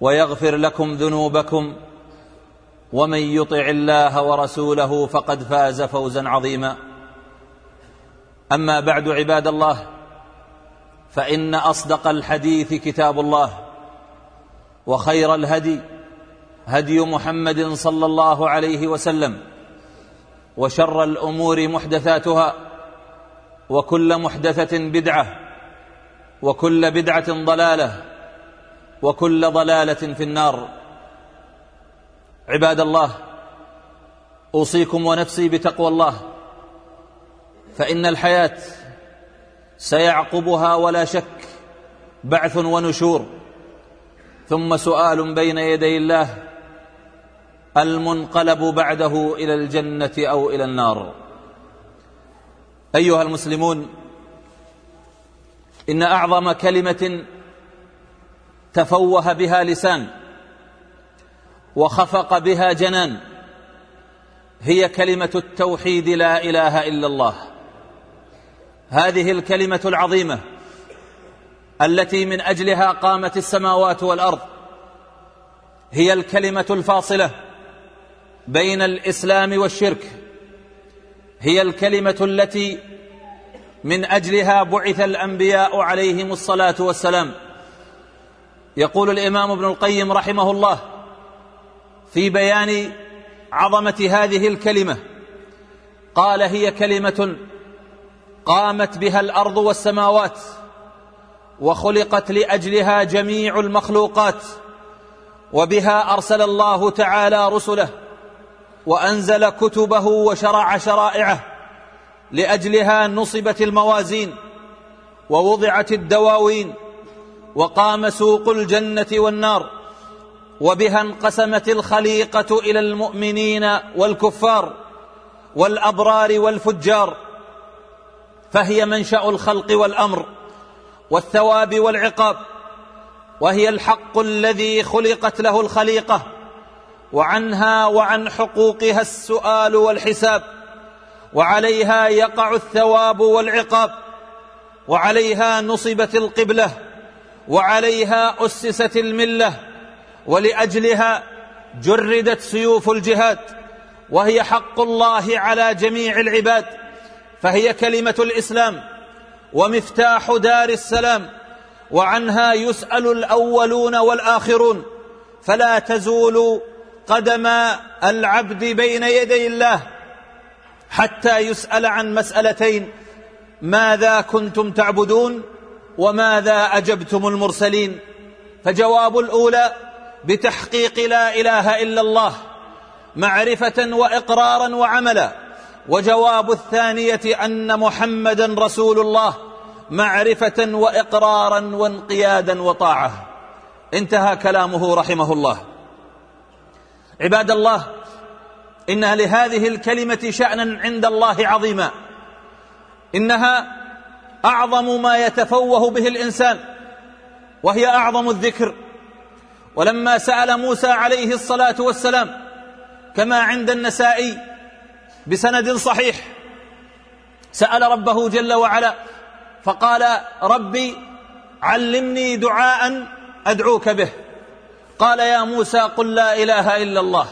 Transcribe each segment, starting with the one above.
ويغفر لكم ذنوبكم ومن يطع الله ورسوله فقد فاز فوزا عظيما. أما بعد عباد الله فإن أصدق الحديث كتاب الله وخير الهدي هدي محمد صلى الله عليه وسلم وشر الأمور محدثاتها وكل محدثة بدعة وكل بدعة ضلالة وكل ضلالة في النار. عباد الله أوصيكم ونفسي بتقوى الله فإن الحياة سيعقبها ولا شك بعث ونشور. ثم سؤال بين يدي الله المنقلب بعده إلى الجنة أو إلى النار. أيها المسلمون إن أعظم كلمة تفوه بها لسان وخفق بها جنان هي كلمة التوحيد لا إله إلا الله. هذه الكلمة العظيمة التي من أجلها قامت السماوات والأرض هي الكلمة الفاصلة بين الإسلام والشرك. هي الكلمة التي من أجلها بعث الأنبياء عليهم الصلاة والسلام يقول الإمام ابن القيم رحمه الله في بيان عظمة هذه الكلمة قال هي كلمة قامت بها الأرض والسماوات وخلقت لأجلها جميع المخلوقات وبها أرسل الله تعالى رسله وأنزل كتبه وشرع شرائعه لأجلها نصبت الموازين ووضعت الدواوين وقام سوق الجنة والنار وبها انقسمت الخليقة إلى المؤمنين والكفار والأبرار والفجار فهي منشأ الخلق والأمر والثواب والعقاب وهي الحق الذي خلقت له الخليقة وعنها وعن حقوقها السؤال والحساب وعليها يقع الثواب والعقاب وعليها نصبت القبلة وعليها أسست الملة ولأجلها جردت سيوف الجهاد وهي حق الله على جميع العباد فهي كلمة الإسلام ومفتاح دار السلام وعنها يسأل الأولون والآخرون فلا تزول قدم العبد بين يدي الله حتى يسأل عن مسألتين ماذا كنتم تعبدون؟ وماذا أجبتم المرسلين؟ فجواب الأولى بتحقيق لا إله إلا الله معرفة وإقرارا وعملا. وجواب الثانية أن محمدا رسول الله معرفة وإقرارا وانقيادا وطاعة. انتهى كلامه رحمه الله. عباد الله إن لهذه الكلمة شأنا عند الله عظيما. إنها أعظم ما يتفوه به الإنسان وهي أعظم الذكر. ولما سأل موسى عليه الصلاة والسلام كما عند النسائي بسند صحيح سأل ربه جل وعلا فقال ربي علمني دعاء أدعوك به. قال يا موسى قل لا إله إلا الله.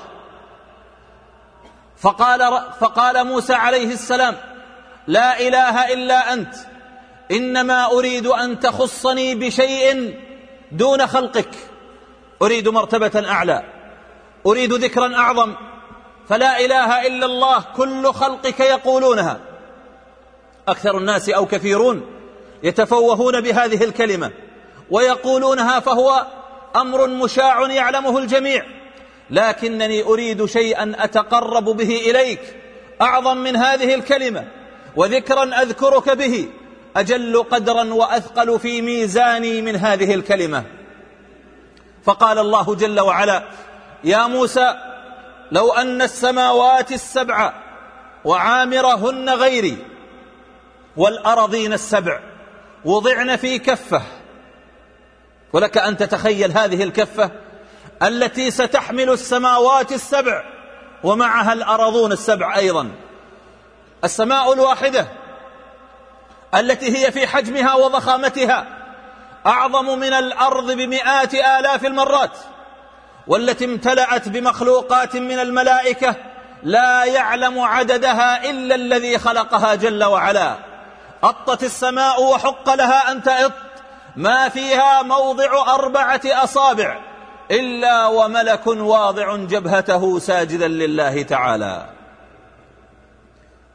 فقال, فقال موسى عليه السلام لا إله إلا أنت. إنما أريد أن تخصني بشيء دون خلقك. أريد مرتبة أعلى. أريد ذكرا أعظم. فلا إله إلا الله كل خلقك يقولونها. أكثر الناس أو كثيرون يتفوهون بهذه الكلمة ويقولونها فهو أمر مشاع يعلمه الجميع. لكنني أريد شيئا أتقرب به إليك أعظم من هذه الكلمة وذكرا أذكرك به. أجل قدرا وأثقل في ميزاني من هذه الكلمة. فقال الله جل وعلا يا موسى لو أن السماوات السبع وعامرهن غيري والأرضين السبع وضعن في كفة ولك أن تتخيل هذه الكفة التي ستحمل السماوات السبع ومعها الأرضون السبع أيضا. السماء الواحدة التي هي في حجمها وضخامتها أعظم من الأرض بمئات آلاف المرات والتي امتلأت بمخلوقات من الملائكة لا يعلم عددها إلا الذي خلقها جل وعلا. أطت السماء وحق لها أن تأط ما فيها موضع أربعة أصابع إلا وملك واضع جبهته ساجدا لله تعالى.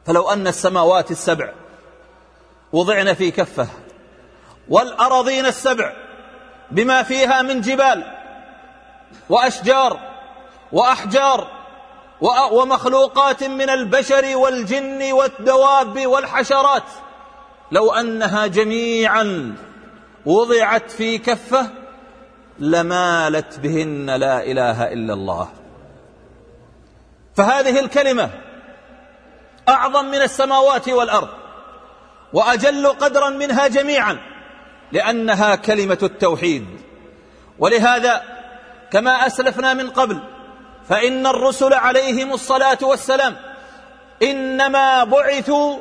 فلو أن السماوات السبع وضعن في كفه. والأراضين السبع بما فيها من جبال وأشجار وأحجار ومخلوقات من البشر والجن والدواب والحشرات. لو أنها جميعا وضعت في كفة لمالت بهن لا إله إلا الله. فهذه الكلمة أعظم من السماوات والأرض. وأجل قدرا منها جميعا لأنها كلمة التوحيد. ولهذا كما أسلفنا من قبل فإن الرسل عليهم الصلاة والسلام إنما بعثوا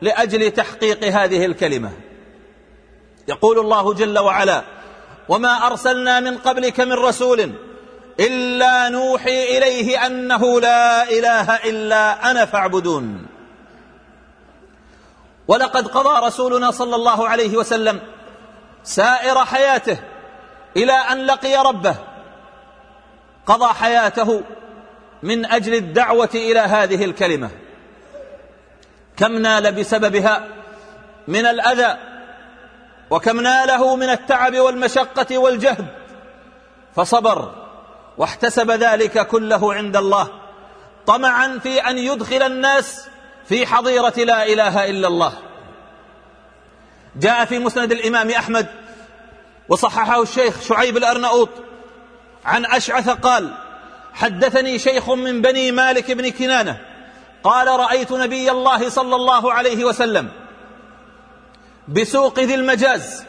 لأجل تحقيق هذه الكلمة. يقول الله جل وعلا وما أرسلنا من قبلك من رسول إلا نوحي إليه أنه لا إله إلا أنا فاعبدون. ولقد قضى رسولنا صلى الله عليه وسلم سائر حياته إلى أن لقي ربه. قضى حياته من أجل الدعوة إلى هذه الكلمة. كم نال بسببها؟ من الأذى وكم ناله من التعب والمشقة والجهد. فصبر واحتسب ذلك كله عند الله طمعا في أن يدخل الناس في حظيرة لا إله إلا الله. جاء في مسند الإمام أحمد وصححه الشيخ شعيب الأرناؤوط عن أشعث قال حدثني شيخ من بني مالك بن كنانة قال رأيت نبي الله صلى الله عليه وسلم بسوق ذي المجاز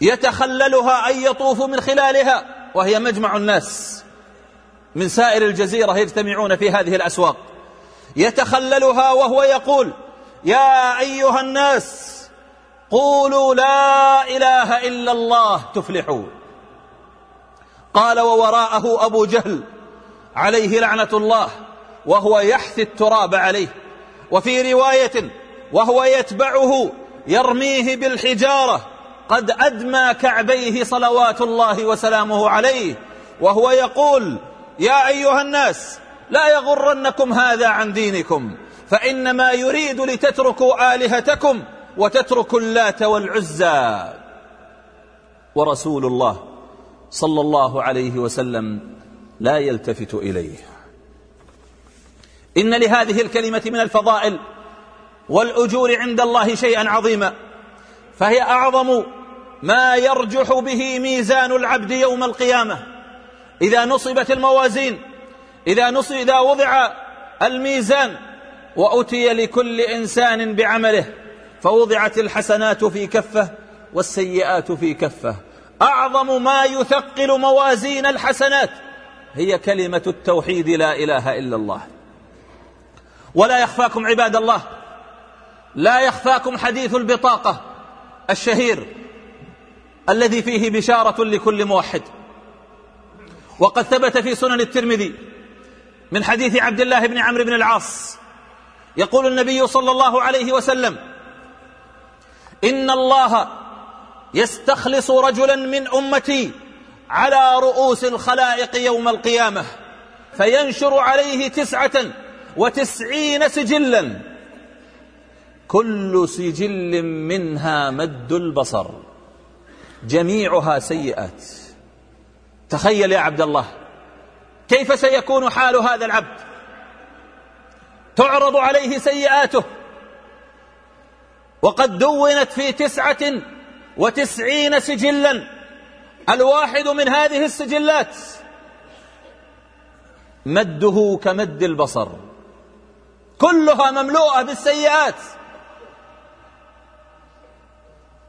يتخللها أن يطوف من خلالها وهي مجمع الناس من سائر الجزيرة يجتمعون في هذه الأسواق. يتخللها وهو يقول يا أيها الناس قولوا لا إله إلا الله تفلحوا قال ووراءه أبو جهل عليه لعنة الله وهو يحثي التراب عليه. وفي رواية وهو يتبعه يرميه بالحجارة قد أدمى كعبيه صلوات الله وسلامه عليه. وهو يقول يا أيها الناس لا يغرنكم هذا عن دينكم فإنما يريد لتتركوا آلهتكم وتتركوا اللات والعزى. ورسول الله صلى الله عليه وسلم لا يلتفت إليه. إن لهذه الكلمة من الفضائل والأجور عند الله شيئا عظيما فهي أعظم ما يرجح به ميزان العبد يوم القيامة. إذا نصبت الموازين إذا, نصب إذا وضع الميزان وأتي لكل إنسان بعمله فوضعت الحسنات في كفة والسيئات في كفة. أعظم ما يثقل موازين الحسنات هي كلمة التوحيد لا إله إلا الله. ولا يخفاكم عباد الله لا يخفاكم حديث البطاقة الشهير الذي فيه بشارة لكل موحد. وقد ثبت في سنن الترمذي من حديث عبد الله بن عمرو بن العاص. يقول النبي صلى الله عليه وسلم إن الله يستخلص رجلا من أمتي على رؤوس الخلائق يوم القيامة فينشر عليه تسعة وتسعين سجلا كل سجل منها مد البصر جميعها سيئات. تخيل يا عبد الله كيف سيكون حال هذا العبد؟ تعرض عليه سيئاته. وقد دونت في تسعة وتسعين سجلا. الواحد من هذه السجلات مده كمد البصر. كلها مملوءة بالسيئات.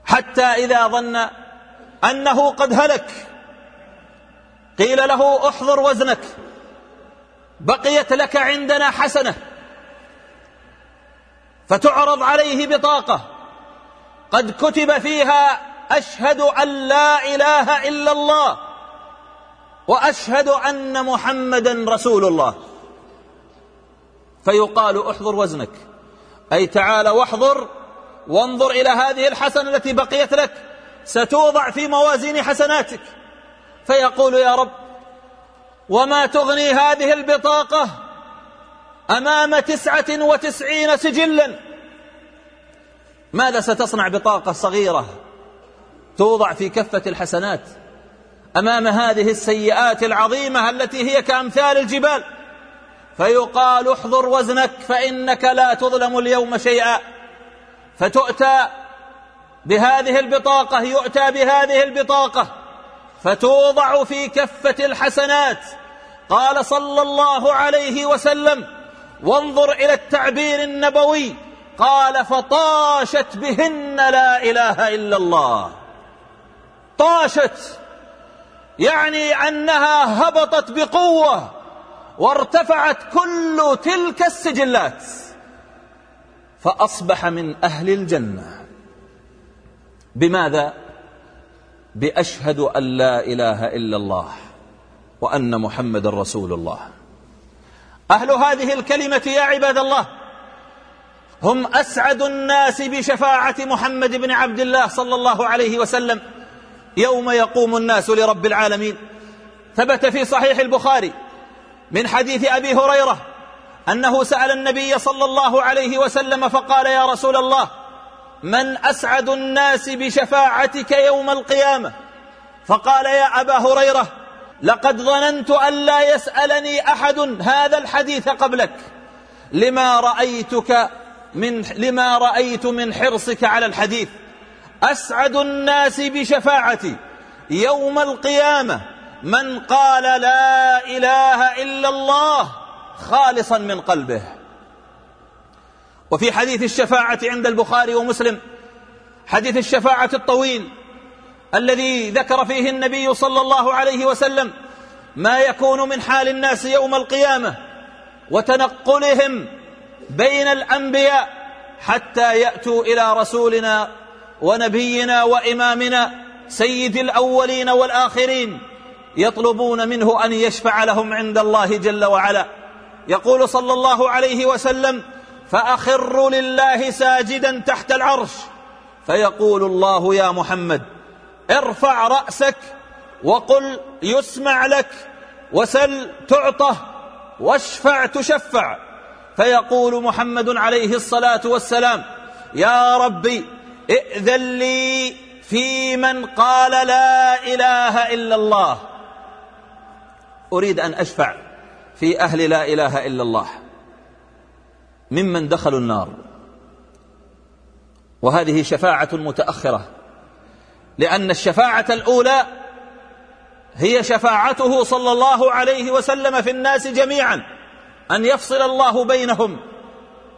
حتى إذا ظن أنه قد هلك قيل له احضر وزنك. بقيت لك عندنا حسنة. فتعرض عليه بطاقة. قد كتب فيها أشهد أن لا إله إلا الله وأشهد أن محمدا رسول الله. فيقال احضر وزنك. أي تعال واحضر وانظر إلى هذه الحسنة التي بقيت لك. ستوضع في موازين حسناتك. فيقول يا رب وما تغني هذه البطاقة أمام تسعة وتسعين سجلا؟ ماذا ستصنع بطاقة صغيرة توضع في كفة الحسنات أمام هذه السيئات العظيمة التي هي كأمثال الجبال؟ فيقال احضر وزنك فإنك لا تظلم اليوم شيئا. فتؤتى بهذه البطاقة يؤتى بهذه البطاقة. فتوضع في كفة الحسنات. قال صلى الله عليه وسلم وانظر إلى التعبير النبوي. قال فطاشت بهن لا إله إلا الله. طاشت يعني أنها هبطت بقوة وارتفعت كل تلك السجلات. فأصبح من أهل الجنة. بماذا؟ بأشهد أن لا إله إلا الله وأن محمد رسول الله. أهل هذه الكلمة يا عباد الله هم أسعد الناس بشفاعة محمد بن عبد الله صلى الله عليه وسلم. يوم يقوم الناس لرب العالمين. ثبت في صحيح البخاري من حديث أبي هريرة أنه سأل النبي صلى الله عليه وسلم فقال يا رسول الله من أسعد الناس بشفاعتك يوم القيامة؟ فقال يا أبا هريرة لقد ظننت أن لا يسألني أحد هذا الحديث قبلك. لما رأيتك من لما رأيت من حرصك على الحديث؟ أسعد الناس بشفاعتي يوم القيامة. من قال لا إله إلا الله خالصا من قلبه. وفي حديث الشفاعة عند البخاري ومسلم حديث الشفاعة الطويل الذي ذكر فيه النبي صلى الله عليه وسلم ما يكون من حال الناس يوم القيامة وتنقلهم بين الأنبياء حتى يأتوا إلى رسولنا ونبينا وإمامنا سيد الأولين والآخرين يطلبون منه أن يشفع لهم عند الله جل وعلا. يقول صلى الله عليه وسلم فأخر لله ساجدا تحت العرش. فيقول الله يا محمد ارفع رأسك وقل يسمع لك وسل تعطه واشفع تشفع. فيقول محمد عليه الصلاة والسلام يا ربي ائذن لي في من قال لا إله إلا الله. أريد أن أشفع في أهل لا إله إلا الله. ممن دخلوا النار. وهذه شفاعة متأخرة لأن الشفاعة الأولى هي شفاعته صلى الله عليه وسلم في الناس جميعا أن يفصل الله بينهم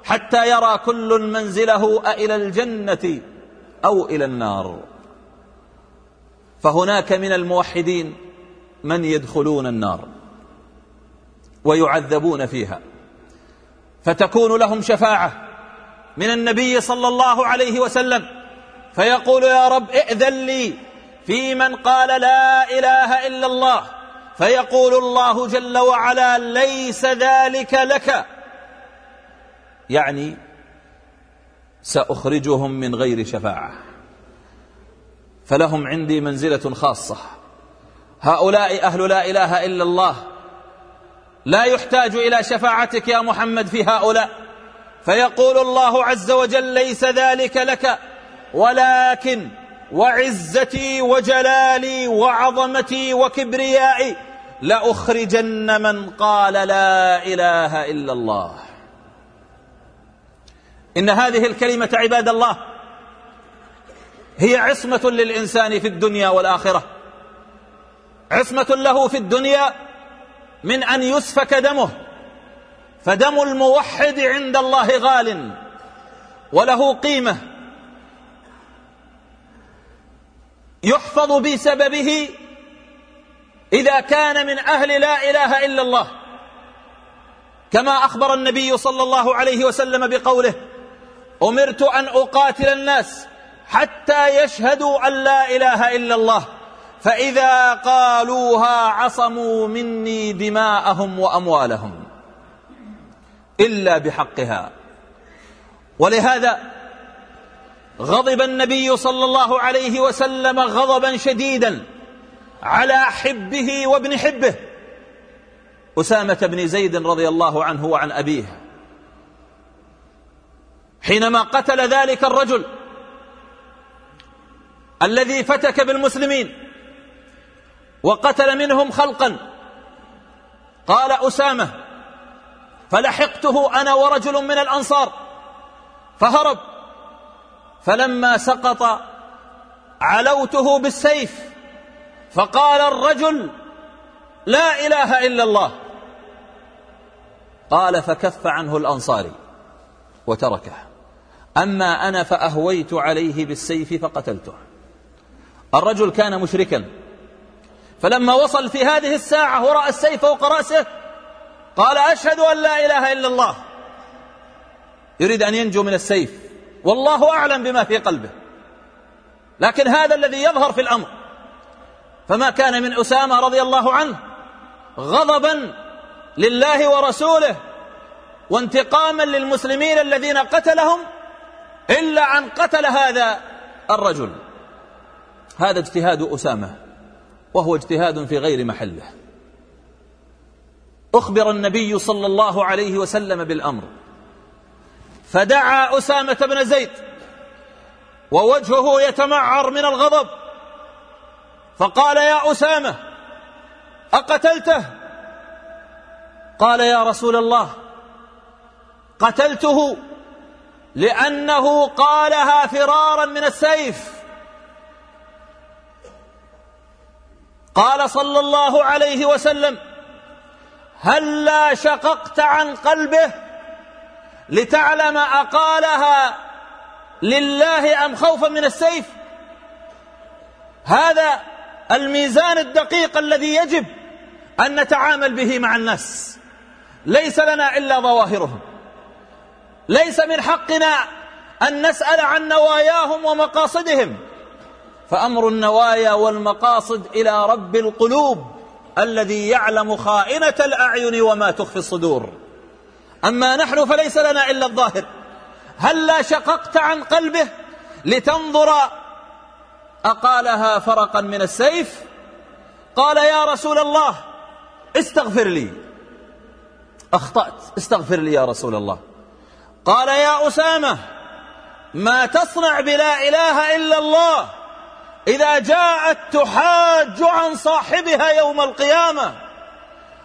حتى يرى كل منزله أإلى الجنة أو إلى النار. فهناك من الموحدين من يدخلون النار ويعذبون فيها. فتكون لهم شفاعة من النبي صلى الله عليه وسلم. فيقول يا رب ائذن لي في من قال لا إله إلا الله. فيقول الله جل وعلا ليس ذلك لك. يعني سأخرجهم من غير شفاعة. فلهم عندي منزلة خاصة. هؤلاء أهل لا إله إلا الله. لا يحتاج إلى شفاعتك يا محمد في هؤلاء. فيقول الله عز وجل ليس ذلك لك ولكن وعزتي وجلالي وعظمتي وكبريائي لأخرجن من قال لا إله إلا الله. إن هذه الكلمة عباد الله هي عصمة للإنسان في الدنيا والآخرة. عصمة له في الدنيا من أن يسفك دمه. فدم الموحد عند الله غال وله قيمة. يحفظ بسببه إذا كان من أهل لا إله إلا الله. كما أخبر النبي صلى الله عليه وسلم بقوله أمرت أن أقاتل الناس حتى يشهدوا أن لا إله إلا الله. فإذا قالوها عصموا مني دماءهم وأموالهم إلا بحقها. ولهذا غضب النبي صلى الله عليه وسلم غضبا شديدا على حبه وابن حبه. أسامة بن زيد رضي الله عنه وعن أبيه. حينما قتل ذلك الرجل الذي فتك بالمسلمين وقتل منهم خلقا. قال أسامة فلحقته أنا ورجل من الأنصار فهرب. فلما سقط علوته بالسيف فقال الرجل لا إله إلا الله. قال فكف عنه الأنصاري وتركه. أما أنا فأهويت عليه بالسيف فقتلته. الرجل كان مشركا. فلما وصل في هذه الساعة ورأى السيف فوق رأسه قال أشهد أن لا إله إلا الله. يريد أن ينجو من السيف. والله أعلم بما في قلبه. لكن هذا الذي يظهر في الأمر. فما كان من أسامة رضي الله عنه غضبا لله ورسوله وانتقاما للمسلمين الذين قتلهم إلا أن قتل هذا الرجل. هذا اجتهاد أسامة. وهو اجتهاد في غير محله. أخبر النبي صلى الله عليه وسلم بالأمر. فدعا أسامة بن زيد ووجهه يتمعر من الغضب. فقال يا أسامة أقتلته؟ قال يا رسول الله قتلته لأنه قالها فرارا من السيف. قال صلى الله عليه وسلم هلا شققت عن قلبه لتعلم أقالها لله أم خوفا من السيف؟ هذا الميزان الدقيق الذي يجب أن نتعامل به مع الناس. ليس لنا إلا ظواهرهم. ليس من حقنا أن نسأل عن نواياهم ومقاصدهم. فأمر النوايا والمقاصد إلى رب القلوب الذي يعلم خائنة الأعين وما تخفي الصدور. أما نحن فليس لنا إلا الظاهر. هل لا شققت عن قلبه لتنظر أقالها فرقا من السيف؟ قال يا رسول الله استغفر لي. أخطأت استغفر لي يا رسول الله. قال يا أسامة ما تصنع بلا إله إلا الله. إذا جاءت تحاج عن صاحبها يوم القيامة.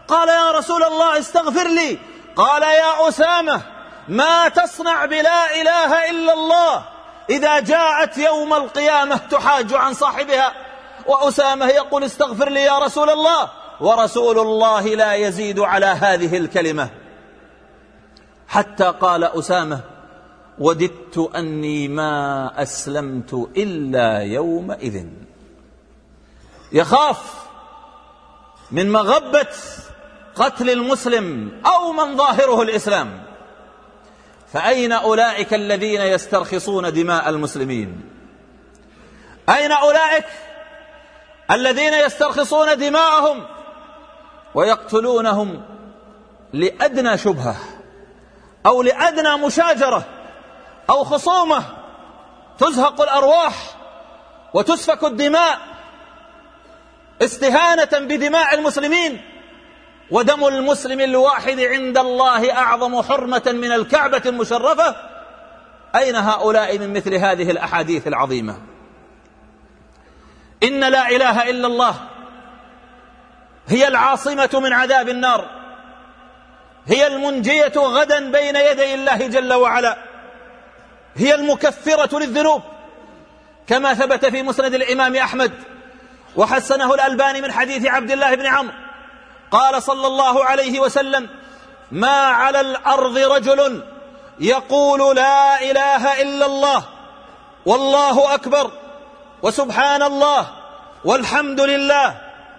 قال يا رسول الله استغفر لي. قال يا أسامة ما تصنع بلا إله إلا الله. إذا جاءت يوم القيامة تحاج عن صاحبها. وأسامة يقول استغفر لي يا رسول الله. ورسول الله لا يزيد على هذه الكلمة. حتى قال أسامة وددت أني ما أسلمت إلا يومئذ. يخاف من مغبة قتل المسلم أو من ظاهره الإسلام. فأين أولئك الذين يسترخصون دماء المسلمين؟ أين أولئك الذين يسترخصون دماءهم ويقتلونهم لأدنى شبهة أو لأدنى مشاجرة أو خصومة تزهق الأرواح وتسفك الدماء استهانة بدماء المسلمين. ودم المسلم الواحد عند الله أعظم حرمة من الكعبة المشرفة. أين هؤلاء من مثل هذه الأحاديث العظيمة؟ إن لا إله إلا الله هي العاصمة من عذاب النار هي المنجية غدا بين يدي الله جل وعلا. هي المكفرة للذنوب كما ثبت في مسند الإمام أحمد وحسنه الألباني من حديث عبد الله بن عمرو قال صلى الله عليه وسلم ما على الأرض رجل يقول لا إله إلا الله والله أكبر وسبحان الله والحمد لله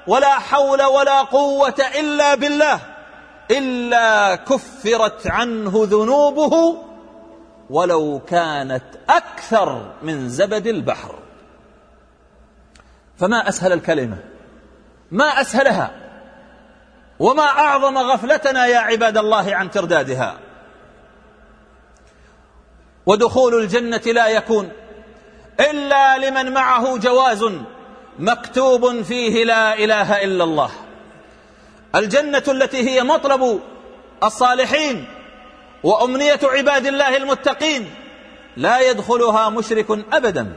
ولا حول ولا قوة إلا بالله إلا كفرت عنه ذنوبه ولو كانت أكثر من زبد البحر. فما أسهل الكلمة؟ ما أسهلها؟ وما أعظم غفلتنا يا عباد الله عن تردادها؟ ودخول الجنة لا يكون إلا لمن معه جواز مكتوب فيه لا إله إلا الله. الجنة التي هي مطلب الصالحين وأمنية عباد الله المتقين لا يدخلها مشرك أبدا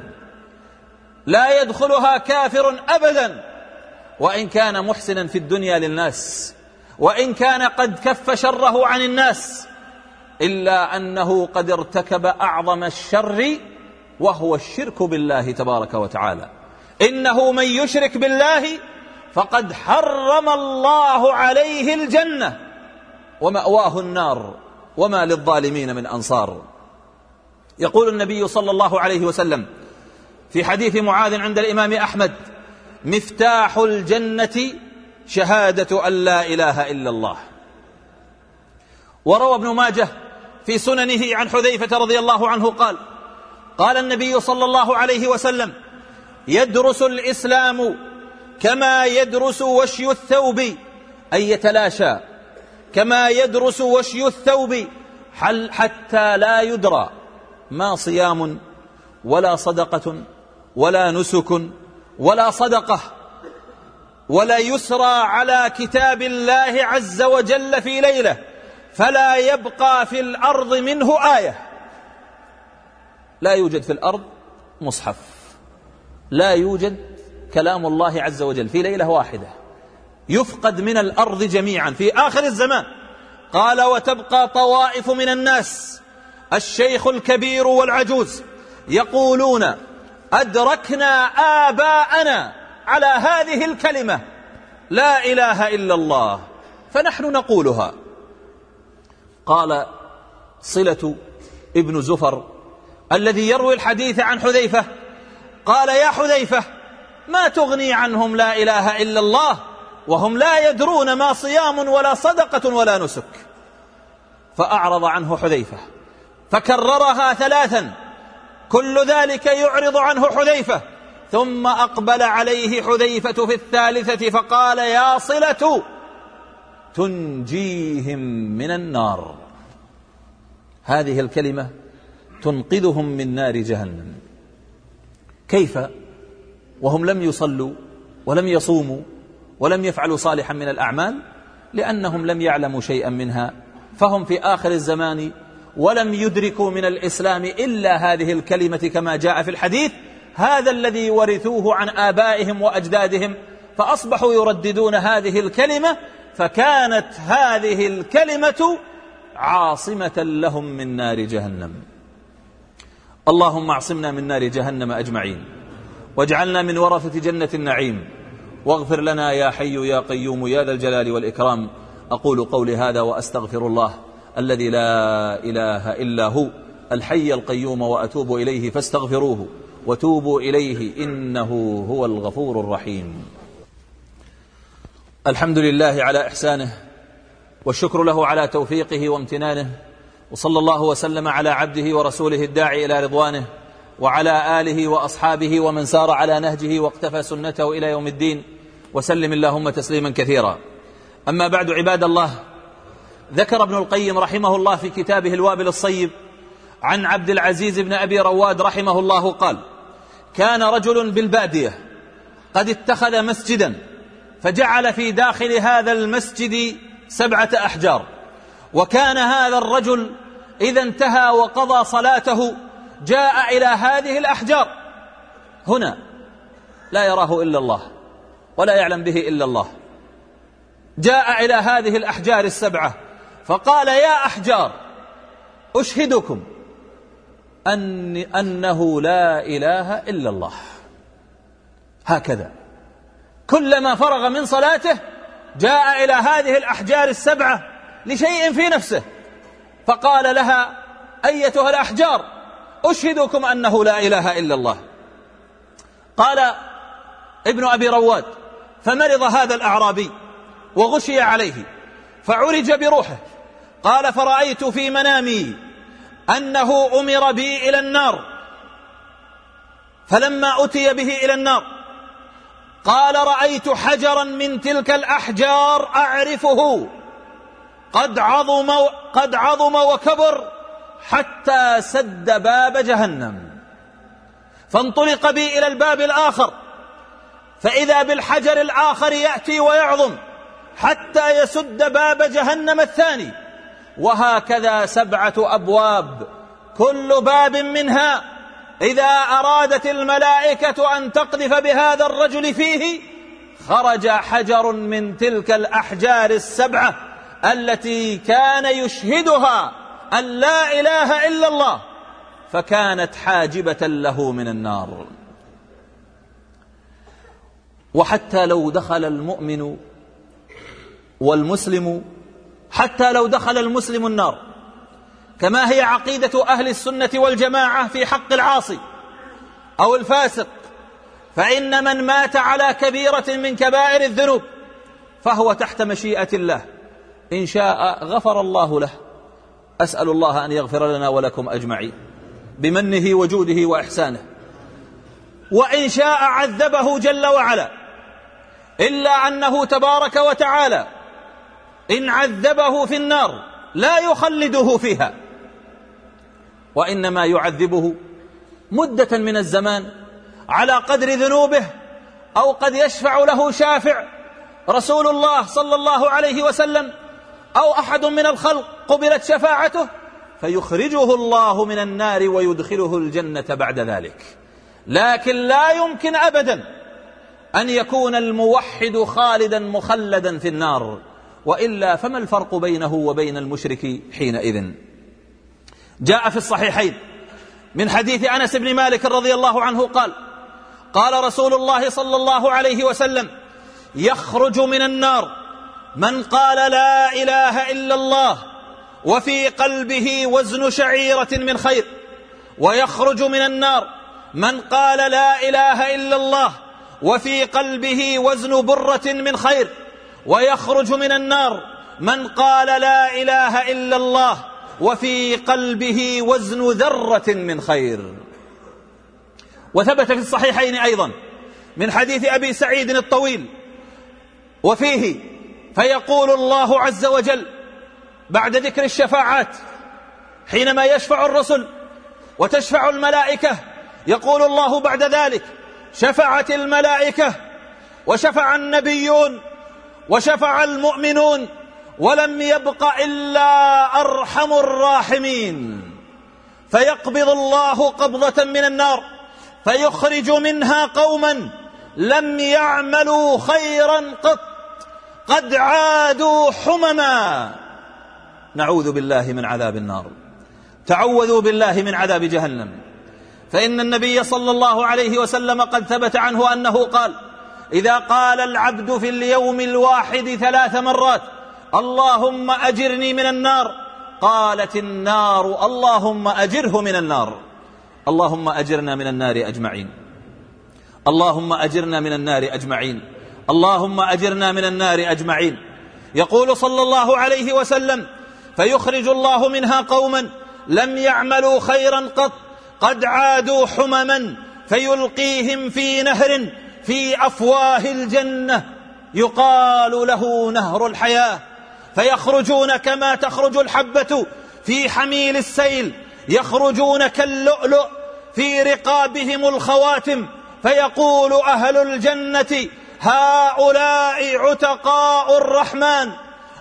لا يدخلها كافر أبدا. وإن كان محسنا في الدنيا للناس وإن كان قد كف شره عن الناس إلا أنه قد ارتكب أعظم الشر وهو الشرك بالله تبارك وتعالى. إنه من يشرك بالله فقد حرم الله عليه الجنة ومأواه النار. وما للظالمين من أنصار. يقول النبي صلى الله عليه وسلم في حديث معاذ عند الإمام أحمد مفتاح الجنة شهادة أن لا إله إلا الله. وروى ابن ماجه في سننه عن حذيفة رضي الله عنه قال قال النبي صلى الله عليه وسلم يدرس الإسلام كما يدرس وشي الثوب أي يتلاشى كما يدرس وشي الثوب حتى لا يدرى ما صيام ولا صدقة ولا نسك ولا صدقة ولا يسرى على كتاب الله عز وجل في ليلة فلا يبقى في الأرض منه آية. لا يوجد في الأرض مصحف لا يوجد كلام الله عز وجل في ليلة واحدة. يفقد من الأرض جميعا في آخر الزمان. قال وتبقى طوائف من الناس. الشيخ الكبير والعجوز يقولون أدركنا آباءنا على هذه الكلمة. لا إله إلا الله. فنحن نقولها. قال صلة ابن زفر الذي يروي الحديث عن حذيفة. قال يا حذيفة ما تغني عنهم لا إله إلا الله. وهم لا يدرون ما صيام ولا صدقة ولا نسك. فأعرض عنه حذيفة فكررها ثلاثا كل ذلك يعرض عنه حذيفة. ثم أقبل عليه حذيفة في الثالثة فقال يا صلة تنجيهم من النار. هذه الكلمة تنقذهم من نار جهنم. كيف؟ وهم لم يصلوا ولم يصوموا ولم يفعلوا صالحا من الأعمال لأنهم لم يعلموا شيئا منها. فهم في آخر الزمان ولم يدركوا من الإسلام إلا هذه الكلمة كما جاء في الحديث هذا الذي ورثوه عن آبائهم وأجدادهم فأصبحوا يرددون هذه الكلمة فكانت هذه الكلمة عاصمة لهم من نار جهنم. اللهم اعصمنا من نار جهنم أجمعين واجعلنا من ورثة جنة النعيم واغفر لنا يا حي يا قيوم يا ذا الجلال والإكرام. أقول قولي هذا وأستغفر الله الذي لا إله إلا هو الحي القيوم وأتوب إليه فاستغفروه وتوبوا إليه إنه هو الغفور الرحيم. الحمد لله على إحسانه والشكر له على توفيقه وامتنانه وصلى الله وسلم على عبده ورسوله الداعي إلى رضوانه وعلى آله وأصحابه ومن سار على نهجه واقتفى سنته إلى يوم الدين وسلم اللهم تسليما كثيرا. أما بعد عباد الله ذكر ابن القيم رحمه الله في كتابه الوابل الصيب عن عبد العزيز بن أبي رواد رحمه الله قال كان رجل بالبادية قد اتخذ مسجدا فجعل في داخل هذا المسجد سبعة أحجار وكان هذا الرجل إذا انتهى وقضى صلاته جاء إلى هذه الأحجار. هنا. لا يراه إلا الله ولا يعلم به إلا الله. جاء إلى هذه الأحجار السبعة فقال يا أحجار أشهدكم أن أنه لا إله إلا الله. هكذا. كلما فرغ من صلاته جاء إلى هذه الأحجار السبعة لشيء في نفسه فقال لها أيتها الأحجار؟ أشهدكم أنه لا إله إلا الله. قال ابن أبي رواد فمرض هذا الأعرابي وغشي عليه فعرج بروحه قال فرأيت في منامي أنه أمر بي إلى النار. فلما أتي به إلى النار قال رأيت حجرا من تلك الأحجار أعرفه. قد عظم قد عظم وكبر حتى سد باب جهنم. فانطلق بي إلى الباب الآخر. فإذا بالحجر الآخر يأتي ويعظم حتى يسد باب جهنم الثاني. وهكذا سبعة أبواب كل باب منها. إذا أرادت الملائكة أن تقذف بهذا الرجل فيه خرج حجر من تلك الأحجار السبعة التي كان يشهدها. أن لا إله إلا الله فكانت حاجبة له من النار. وحتى لو دخل المؤمن والمسلم حتى لو دخل المسلم النار. كما هي عقيدة أهل السنة والجماعة في حق العاصي أو الفاسق فإن من مات على كبيرة من كبائر الذنوب فهو تحت مشيئة الله. إن شاء غفر الله له. أسأل الله أن يغفر لنا ولكم أجمعين بمنه وجوده وإحسانه. وإن شاء عذبه جل وعلا إلا أنه تبارك وتعالى إن عذبه في النار لا يخلده فيها وإنما يعذبه مدة من الزمان على قدر ذنوبه أو قد يشفع له شافع رسول الله صلى الله عليه وسلم أو أحد من الخلق قبلت شفاعته فيخرجه الله من النار ويدخله الجنة بعد ذلك. لكن لا يمكن أبدا أن يكون الموحد خالدا مخلدا في النار وإلا فما الفرق بينه وبين المشرك حينئذ؟ جاء في الصحيحين من حديث أنس بن مالك رضي الله عنه قال قال رسول الله صلى الله عليه وسلم يخرج من النار من قال لا إله إلا الله وفي قلبه وزن شعيرة من خير ويخرج من النار. من قال لا إله إلا الله وفي قلبه وزن برة من خير ويخرج من النار. من قال لا إله إلا الله وفي قلبه وزن ذرة من خير. وثبت في الصحيحين أيضا من حديث أبي سعيد الطويل. وفيه فيقول الله عز وجل بعد ذكر الشفاعات حينما يشفع الرسل وتشفع الملائكة يقول الله بعد ذلك شفعت الملائكة وشفع النبيون وشفع المؤمنون ولم يبق إلا أرحم الراحمين. فيقبض الله قبضة من النار فيخرج منها قوما لم يعملوا خيرا قط. قد عادوا حمما. نعوذ بالله من عذاب النار. تعوذوا بالله من عذاب جهنم. فإن النبي صلى الله عليه وسلم قد ثبت عنه أنه قال إذا قال العبد في اليوم الواحد ثلاث مرات اللهم أجرني من النار قالت النار اللهم أجره من النار اللهم أجرنا من النار أجمعين اللهم أجرنا من النار أجمعين اللهم أجرنا من النار أجمعين. يقول صلى الله عليه وسلم فيخرج الله منها قوما لم يعملوا خيرا قط قد عادوا حمما فيلقيهم في نهر في أفواه الجنة. يقال له نهر الحياة. فيخرجون كما تخرج الحبة في حميل السيل. يخرجون كاللؤلؤ في رقابهم الخواتم. فيقول أهل الجنة هؤلاء عتقاء الرحمن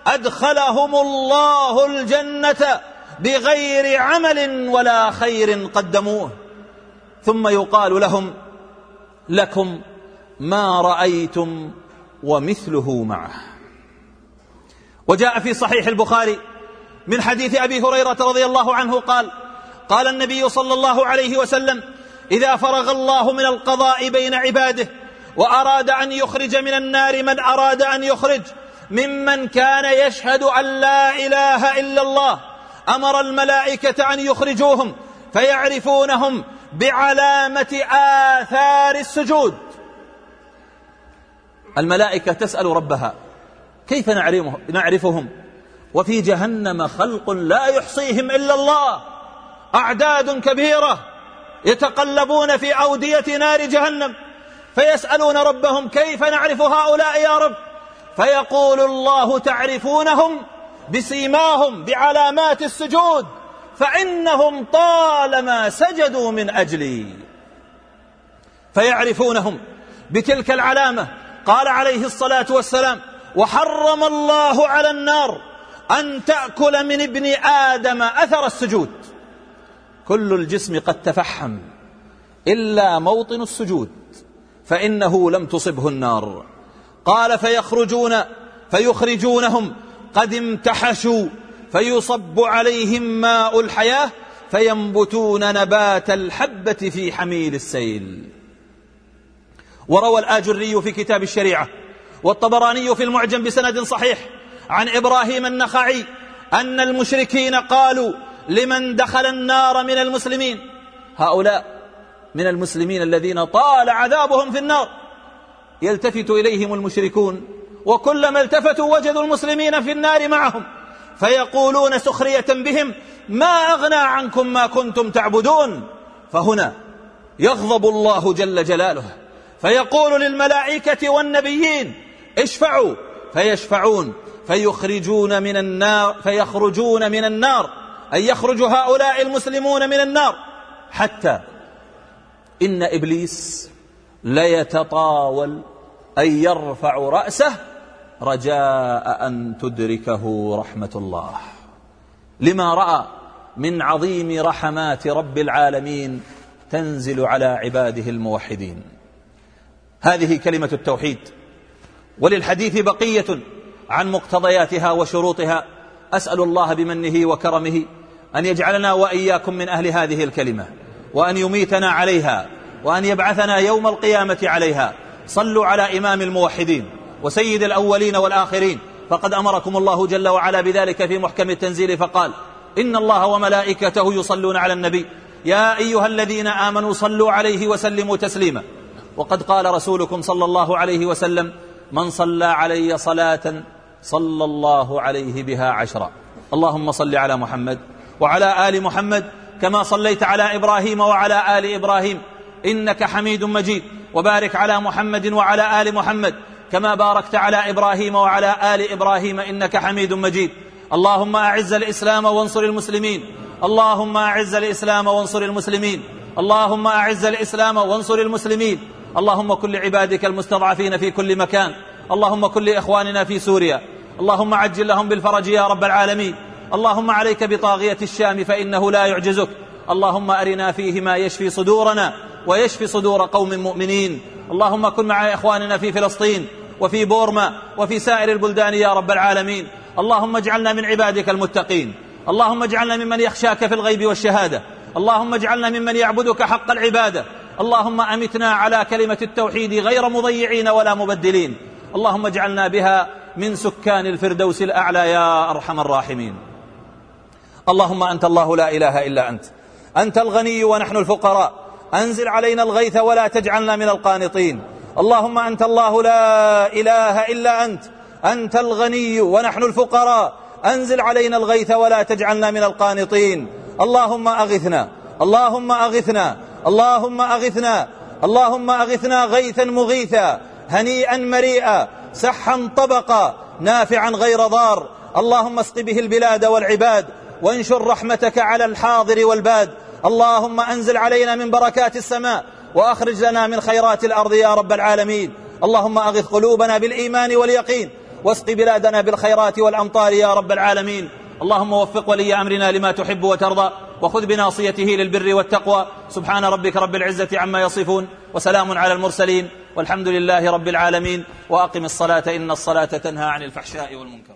أدخلهم الله الجنة بغير عمل ولا خير قدموه. ثم يقال لهم لكم ما رأيتم ومثله معه. وجاء في صحيح البخاري من حديث أبي هريرة رضي الله عنه قال قال النبي صلى الله عليه وسلم إذا فرغ الله من القضاء بين عباده وأراد أن يخرج من النار من أراد أن يخرج. ممن كان يشهد أن لا إله إلا الله. أمر الملائكة أن يخرجوهم فيعرفونهم بعلامة آثار السجود. الملائكة تسأل ربها كيف نعرفهم؟ وفي جهنم خلق لا يحصيهم إلا الله أعداد كبيرة يتقلبون في أودية نار جهنم. فيسألون ربهم كيف نعرف هؤلاء يا رب؟ فيقول الله تعرفونهم بسيماهم بعلامات السجود فإنهم طالما سجدوا من أجلي. فيعرفونهم بتلك العلامة. قال عليه الصلاة والسلام وحرم الله على النار أن تأكل من ابن آدم أثر السجود. كل الجسم قد تفحم إلا موطن السجود. فإنه لم تصبه النار. قال فيخرجون فيخرجونهم. قد امتحشوا فيصب عليهم ماء الحياة فينبتون نبات الحبة في حميل السيل. وروى الآجري في كتاب الشريعة والطبراني في المعجم بسند صحيح عن إبراهيم النخعي أن المشركين قالوا لمن دخل النار من المسلمين؟ هؤلاء من المسلمين الذين طال عذابهم في النار. يلتفت إليهم المشركون وكلما التفتوا وجدوا المسلمين في النار معهم فيقولون سخرية بهم ما أغنى عنكم ما كنتم تعبدون؟ فهنا يغضب الله جل جلاله فيقول للملائكة والنبيين اشفعوا! فيشفعون فيخرجون من النار فيخرجون من النار أن يخرج هؤلاء المسلمون من النار حتى إن إبليس ليتطاول أن يرفع رأسه رجاء أن تدركه رحمة الله. لما رأى من عظيم رحمات رب العالمين تنزل على عباده الموحدين. هذه كلمة التوحيد. وللحديث بقية عن مقتضياتها وشروطها. أسأل الله بمنه وكرمه أن يجعلنا وإياكم من أهل هذه الكلمة. وأن يميتنا عليها وأن يبعثنا يوم القيامة عليها. صلوا على إمام الموحدين وسيد الأولين والآخرين. فقد أمركم الله جل وعلا بذلك في محكم التنزيل فقال إن الله وملائكته يصلون على النبي. يا أيها الذين آمنوا صلوا عليه وسلموا تسليما. وقد قال رسولكم صلى الله عليه وسلم من صلى علي صلاة صلى الله عليه بها عشرا اللهم صل على محمد وعلى آل محمد كما صليت على إبراهيم وعلى آل إبراهيم. إنك حميد مجيد. وبارك على محمد وعلى آل محمد. كما باركت على إبراهيم وعلى آل إبراهيم. إنك حميد مجيد. اللهم أعز الإسلام وانصر المسلمين. اللهم أعز الإسلام وانصر المسلمين. اللهم أعز الإسلام وانصر المسلمين. اللهم كل عبادك المستضعفين في كل مكان. اللهم كل إخواننا في سوريا. اللهم عجل لهم بالفرج يا رب العالمين. اللهم عليك بطاغية الشام فإنه لا يعجزك. اللهم أرنا فيه ما يشفي صدورنا ويشفي صدور قوم مؤمنين. اللهم كن مع إخواننا في فلسطين وفي بورما وفي سائر البلدان يا رب العالمين. اللهم اجعلنا من عبادك المتقين. اللهم اجعلنا ممن يخشاك في الغيب والشهادة. اللهم اجعلنا ممن يعبدك حق العبادة. اللهم أمتنا على كلمة التوحيد غير مضيعين ولا مبدلين. اللهم اجعلنا بها من سكان الفردوس الأعلى يا أرحم الراحمين. اللهم أنت الله لا إله إلا أنت. أنت الغني ونحن الفقراء. أنزل علينا الغيث ولا تجعلنا من القانطين. اللهم أنت الله لا إله إلا أنت. أنت الغني ونحن الفقراء. أنزل علينا الغيث ولا تجعلنا من القانطين. اللهم أغثنا. اللهم أغثنا. اللهم أغثنا. اللهم أغثنا غيثا مغيثا. هنيئا مريئا. سحا طبقا. نافعا غير ضار. اللهم اسق به البلاد والعباد. وانشر رحمتك على الحاضر والباد. اللهم أنزل علينا من بركات السماء وأخرج لنا من خيرات الأرض يا رب العالمين. اللهم أغث قلوبنا بالإيمان واليقين واسق بلادنا بالخيرات والأمطار يا رب العالمين. اللهم وفق ولي أمرنا لما تحب وترضى وخذ بناصيته للبر والتقوى. سبحان ربك رب العزة عما يصفون وسلام على المرسلين والحمد لله رب العالمين. وأقم الصلاة إن الصلاة تنهى عن الفحشاء والمنكر.